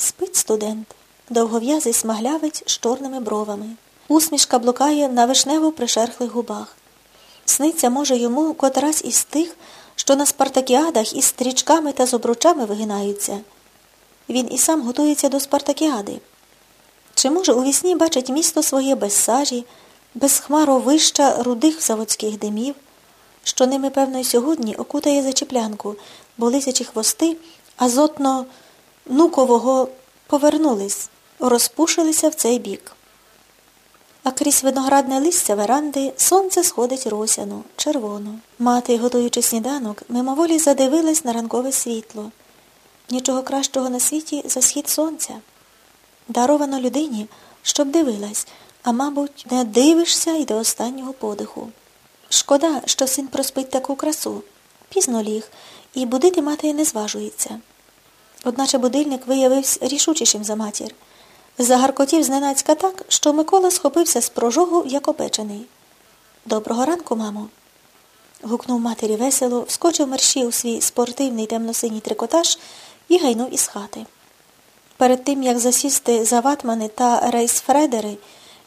Спить студент, довгов'язий смаглявець з чорними бровами. Усмішка блукає на вишнево пришерхлих губах. Сниться, може, йому котрась із тих, що на спартакіадах із стрічками та з обручами вигинаються. Він і сам готується до спартакіади. Чи може у вісні бачить місто своє без сажі, без хмаровища рудих заводських димів, що ними, певно, й сьогодні окутає зачіплянку, бо лисячі хвости азотно нукового повернулись, розпушилися в цей бік. А крізь виноградне листя веранди сонце сходить росяну, червону. Мати, готуючи сніданок, мимоволі задивилась на ранкове світло. Нічого кращого на світі за схід сонця. Даровано людині, щоб дивилась, а, мабуть, не дивишся й до останнього подиху. Шкода, що син проспить таку красу. Пізно ліг, і будити мати не зважується. Одначе будильник виявився рішучішим за матір. Загаркотів зненацька так, що Микола схопився з прожогу, як опечений. Доброго ранку, мамо. гукнув матері весело, вскочив мерщі у свій спортивний темно-синій трикотаж і гайнув із хати. Перед тим, як засісти за ватмани та рейсфредери,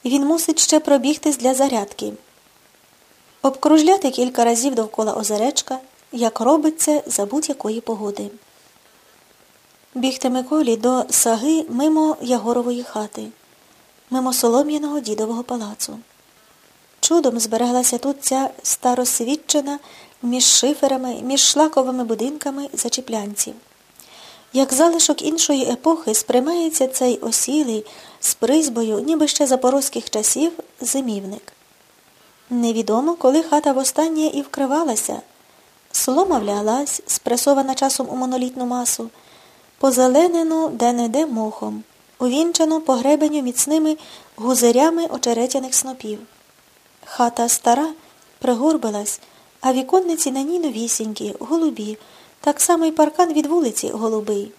він мусить ще пробігтись для зарядки. Обкружляти кілька разів довкола озеречка, як робиться за будь-якої погоди. Бігти Миколі до саги мимо Ягорової хати, мимо солом'яного дідового палацу. Чудом збереглася тут ця старосвідчена між шиферами, між шлаковими будинками зачіплянців. Як залишок іншої епохи сприймається цей осілий з призбою, ніби ще запорозьких часів, зимівник. Невідомо, коли хата востаннє і вкривалася. Солома вляглась, спресована часом у монолітну масу, позеленену де-не-де мохом, увінчану погребенню міцними гузерями очеретяних снопів. Хата стара пригорбилась, а віконниці на ній новісінькі, голубі, так само й паркан від вулиці голубий,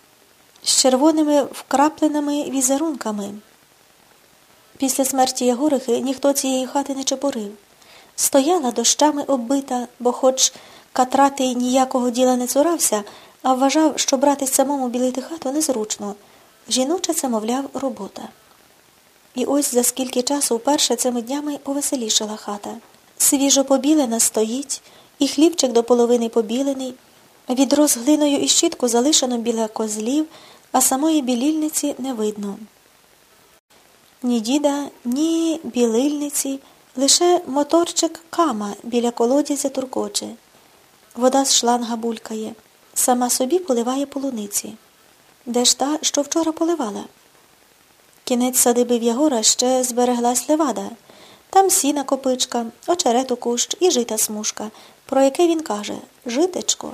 з червоними вкрапленими візерунками. Після смерті Ягорихи ніхто цієї хати не чепурив. Стояла дощами оббита, бо хоч катратий ніякого діла не цурався, а вважав, що братись самому білити хату незручно. Жіноча це, мовляв, робота. І ось за скільки часу вперше цими днями повеселішала хата. Свіжо побілена стоїть, і хлібчик до половини побілений, відро з глиною і щітку залишено біля козлів, а самої білільниці не видно. Ні діда, ні білильниці, лише моторчик кама біля колодязя туркоче. Вода з шланга булькає, сама собі поливає полуниці. Де ж та, що вчора поливала? Кінець садиби в Ягора ще збереглась левада. Там сіна копичка, очерету кущ і жита смужка, про яке він каже Житечко.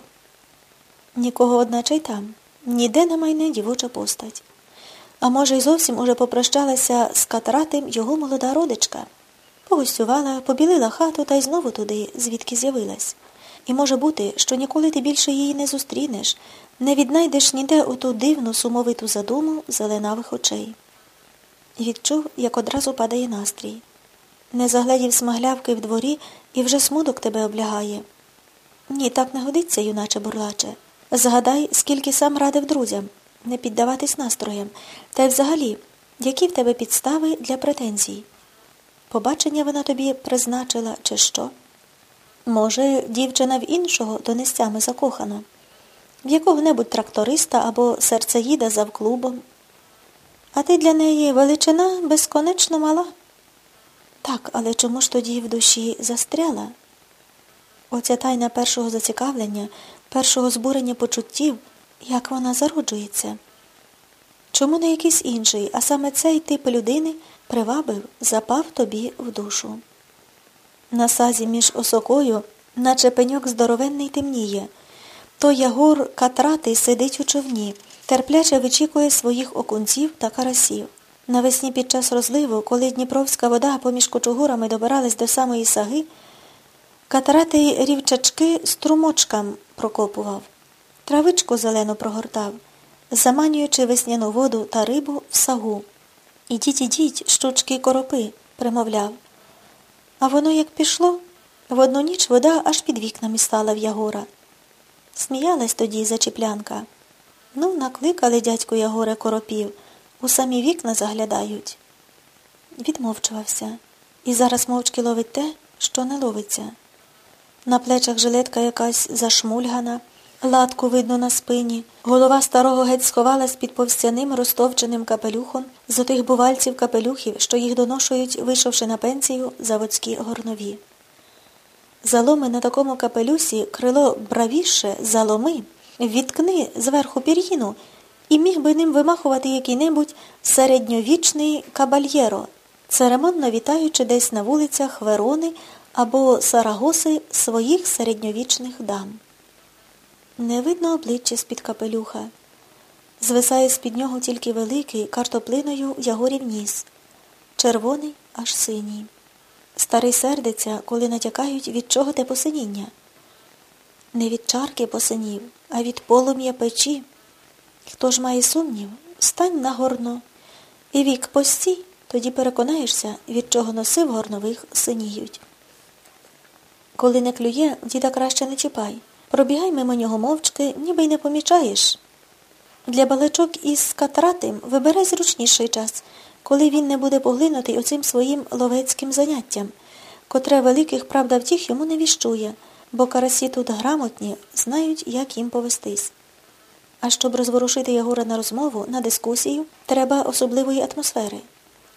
Нікого одначе й там, ніде не майне дівоча постать. А може, й зовсім уже попрощалася з катратим його молода родичка. Погостювала, побілила хату та й знову туди, звідки з'явилась. І може бути, що ніколи ти більше її не зустрінеш, не віднайдеш ніде оту дивну сумовиту задуму зеленавих очей. Відчув, як одразу падає настрій. Не загледів смаглявки в дворі і вже смуток тебе облягає. Ні, так не годиться, юначе бурлаче. Згадай, скільки сам радив друзям, не піддаватись настроям, та й взагалі, які в тебе підстави для претензій. Побачення вона тобі призначила, чи що? Може, дівчина в іншого донестями закохана, в якого-небудь тракториста або серцеїда завклубом. А ти для неї величина безконечно мала. Так, але чому ж тоді в душі застряла? Оця тайна першого зацікавлення, першого збурення почуттів, як вона зароджується. Чому не якийсь інший, а саме цей тип людини привабив, запав тобі в душу? На сазі між осокою, наче пеньок здоровенний темніє, то ягор катратий сидить у човні, терпляче вичікує своїх окунців та карасів. Навесні під час розливу, коли Дніпровська вода поміж кочугурами добиралась до самої саги, катратий рівчачки струмочкам прокопував, травичку зелену прогортав, заманюючи весняну воду та рибу в сагу. Ідіть, ідіть, щучки коропи, примовляв. А воно як пішло, в одну ніч вода аж під вікнами стала в Ягора. Сміялась тоді зачіплянка. Ну, накликали дядьку Ягоре коропів, у самі вікна заглядають. Відмовчувався і зараз мовчки ловить те, що не ловиться. На плечах жилетка якась зашмульгана, латку видно на спині, голова старого геть сховалась під повстяним розтовченим капелюхом з отих бувальців капелюхів, що їх доношують, вийшовши на пенсію заводські горнові. Заломи на такому капелюсі крило бравіше, заломи, відкни зверху пір'їну і міг би ним вимахувати який-небудь середньовічний кабальєро, церемонно вітаючи десь на вулицях Верони або Сарагоси своїх середньовічних дам. Не видно обличчя з-під капелюха. Звисає з-під нього тільки великий картоплиною ягорів ніс, червоний аж синій. Старий сердиться, коли натякають, від чого те посиніння. Не від чарки посинів, а від полум'я печі. Хто ж має сумнів, стань на горно. І вік постій, тоді переконаєшся, від чого носи в горнових синіють. Коли не клює, діда краще не чіпай. Пробігай мимо нього мовчки, ніби й не помічаєш. Для балачок із катратим вибирай зручніший час, коли він не буде поглинутий оцим своїм ловецьким заняттям, котре великих правда втіх йому не віщує, бо карасі тут грамотні, знають, як їм повестись. А щоб розворушити Ягора на розмову, на дискусію, треба особливої атмосфери.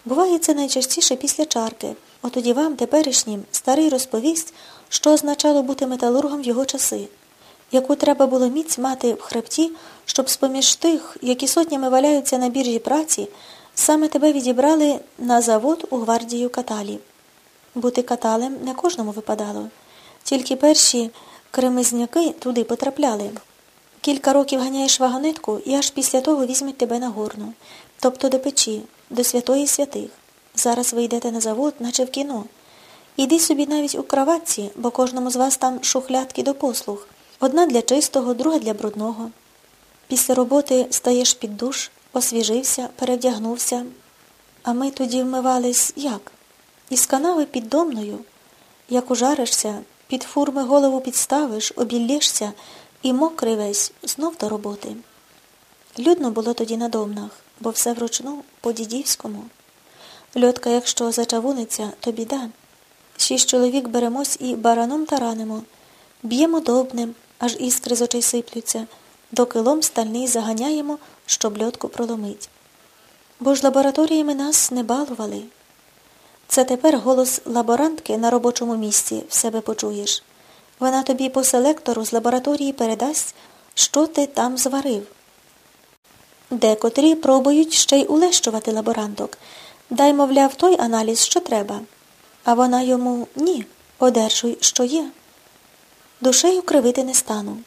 Буває це найчастіше після чарки, отоді вам, теперішнім, старий розповість, що означало бути металургом в його часи, яку треба було міць мати в хребті, щоб з-поміж тих, які сотнями валяються на біржі праці, саме тебе відібрали на завод у гвардію каталів. Бути каталем не кожному випадало, тільки перші кремезняки туди потрапляли. Кілька років ганяєш вагонетку і аж після того візьмуть тебе на горну, тобто до печі, до святої святих. Зараз ви йдете на завод, наче в кіно. Іди собі навіть у кроватці, бо кожному з вас там шухлядки до послуг. Одна для чистого, друга для брудного. Після роботи стаєш під душ, освіжився, перевдягнувся. А ми тоді вмивались як? Із канави під домною. Як ужаришся, під фурми голову підставиш, обіллєшся і мокрий весь знов до роботи. Людно було тоді на домнах, бо все вручну по-дідівському. Льотка, якщо зачавуниться, то біда. Шість чоловік беремось і бараном таранимо, б'ємо добнем, аж іскри з очей сиплються, доки лом стальний заганяємо, щоб льотку проломить. Бо ж лабораторіями нас не балували. Це тепер голос лаборантки на робочому місці в себе почуєш. Вона тобі по селектору з лабораторії передасть, що ти там зварив. Декотрі пробують ще й улещувати лаборанток. Дай, мовляв, той аналіз, що треба. А вона йому ні, одержуй, що є. Душею кривити не стану.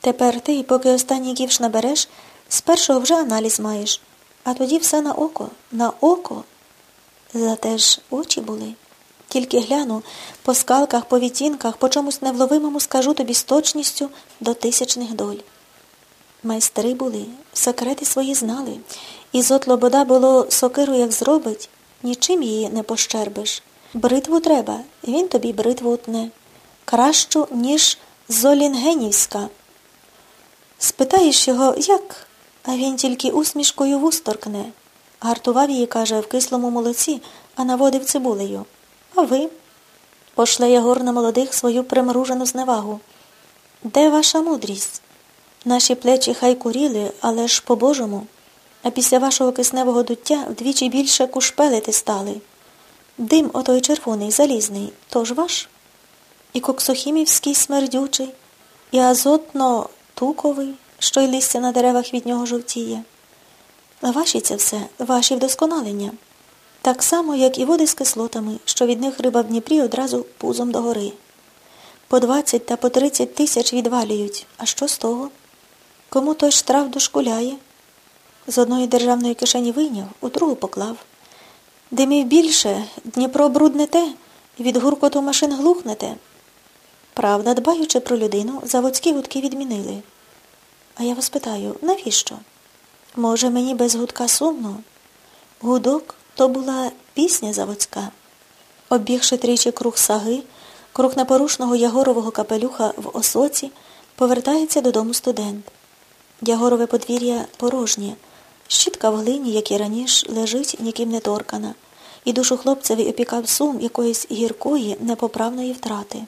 Тепер ти, поки останній ківш набереш, з першого вже аналіз маєш, а тоді все на око, на око. Зате ж очі були. Тільки гляну, по скалках, по відтінках, по чомусь невловимому скажу тобі з точністю до тисячних доль. Майстри були, секрети свої знали, і зот лобода було сокиру, як зробить, нічим її не пощербиш. Бритву треба, він тобі бритву утне. Кращу, ніж Золінгенівська. Спитаєш його, як? А він тільки усмішкою вусторкне. Гартував її, каже, в кислому молоці, а наводив цибулею. А ви? Пошле Ягор на молодих свою примружену зневагу. Де ваша мудрість? Наші плечі хай куріли, але ж по-божому. А після вашого кисневого дуття вдвічі більше кушпелити стали. Дим отой червоний, залізний, тож ваш? І коксохімівський смердючий, і азотно-туковий, що й листя на деревах від нього жовтіє. Ваші це все, ваші вдосконалення. Так само, як і води з кислотами, що від них риба в Дніпрі одразу пузом догори. По 20 та по 30 тисяч відвалюють. А що з того? Кому той штраф дошкуляє? З одної державної кишені вийняв, у другу поклав. Димів більше, Дніпро бруднете, від гуркоту машин глухнете. Правда, дбаючи про людину, заводські гудки відмінили. А я вас питаю, навіщо? Може, мені без гудка сумно? Гудок то була пісня заводська. Оббігши тричі круг саги, круг непорушного ягорового капелюха в осоці, повертається додому студент. Ягорове подвір'я порожнє, щітка в глині, як і раніше, лежить ніким не торкана, і душу хлопцеві опікав сум якоїсь гіркої, непоправної втрати.